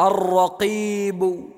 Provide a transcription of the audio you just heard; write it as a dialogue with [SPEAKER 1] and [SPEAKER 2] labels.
[SPEAKER 1] الرقيب.